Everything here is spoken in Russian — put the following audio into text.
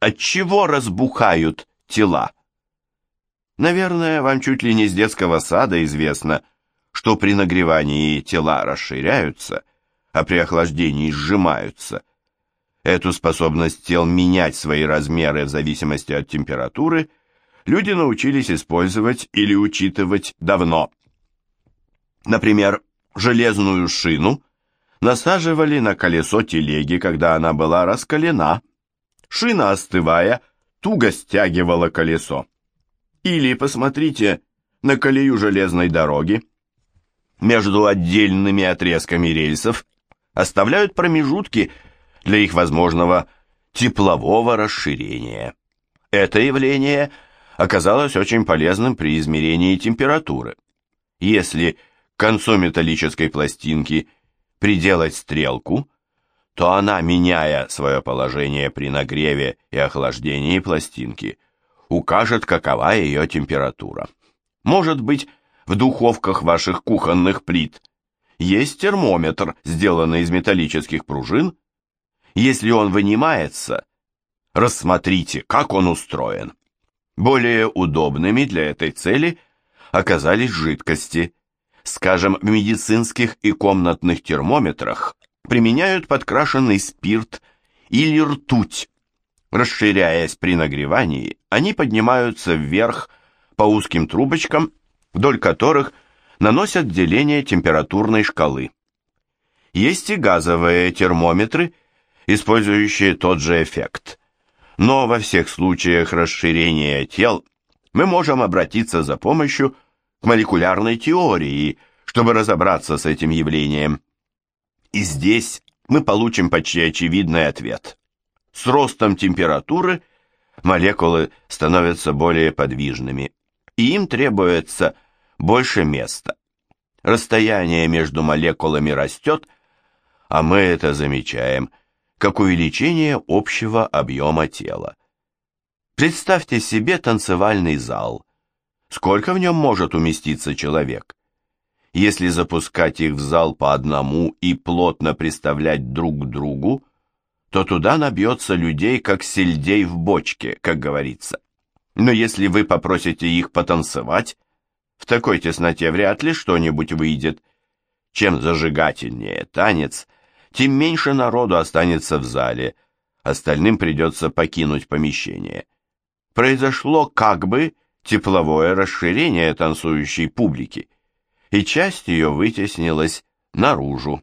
от чего разбухают тела? Наверное, вам чуть ли не с детского сада известно, что при нагревании тела расширяются, а при охлаждении сжимаются. Эту способность тел менять свои размеры в зависимости от температуры люди научились использовать или учитывать давно. Например, железную шину насаживали на колесо телеги, когда она была раскалена. Шина, остывая, туго стягивала колесо. Или посмотрите на колею железной дороги. Между отдельными отрезками рельсов оставляют промежутки для их возможного теплового расширения. Это явление оказалось очень полезным при измерении температуры. Если к концу металлической пластинки приделать стрелку, то она, меняя свое положение при нагреве и охлаждении пластинки, укажет, какова ее температура. Может быть, в духовках ваших кухонных плит есть термометр, сделанный из металлических пружин. Если он вынимается, рассмотрите, как он устроен. Более удобными для этой цели оказались жидкости. Скажем, в медицинских и комнатных термометрах применяют подкрашенный спирт или ртуть. Расширяясь при нагревании, они поднимаются вверх по узким трубочкам, вдоль которых наносят деление температурной шкалы. Есть и газовые термометры, использующие тот же эффект. Но во всех случаях расширения тел мы можем обратиться за помощью к молекулярной теории, чтобы разобраться с этим явлением. И здесь мы получим почти очевидный ответ. С ростом температуры молекулы становятся более подвижными, и им требуется больше места. Расстояние между молекулами растет, а мы это замечаем, как увеличение общего объема тела. Представьте себе танцевальный зал. Сколько в нем может уместиться человек? Если запускать их в зал по одному и плотно приставлять друг к другу, то туда набьется людей, как сельдей в бочке, как говорится. Но если вы попросите их потанцевать, в такой тесноте вряд ли что-нибудь выйдет. Чем зажигательнее танец, тем меньше народу останется в зале, остальным придется покинуть помещение. Произошло как бы тепловое расширение танцующей публики, и часть ее вытеснилась наружу.